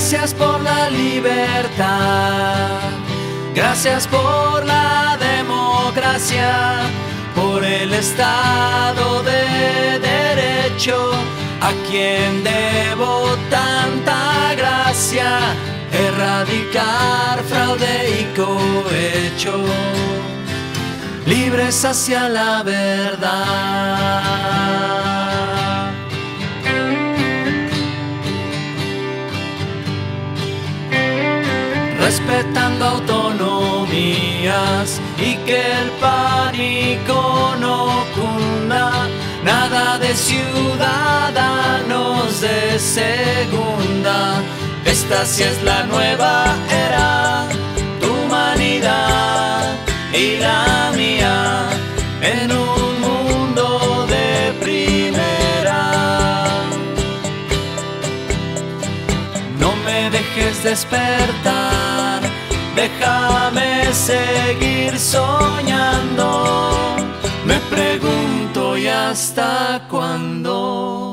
Gracias por la libertad. Gracias por la democracia, por el Estado de Derecho, a quien debo tanta gracia, erradicar fraude y cohecho, libres hacia la verdad. Autonomías y que el pánico no cunda, nada de ciudadanos de segunda. Esta sí es la nueva era, tu humanidad y la mía en un mundo de primera. No me dejes despertar, déjame seguir soñando. Me pregunto y hasta cuándo.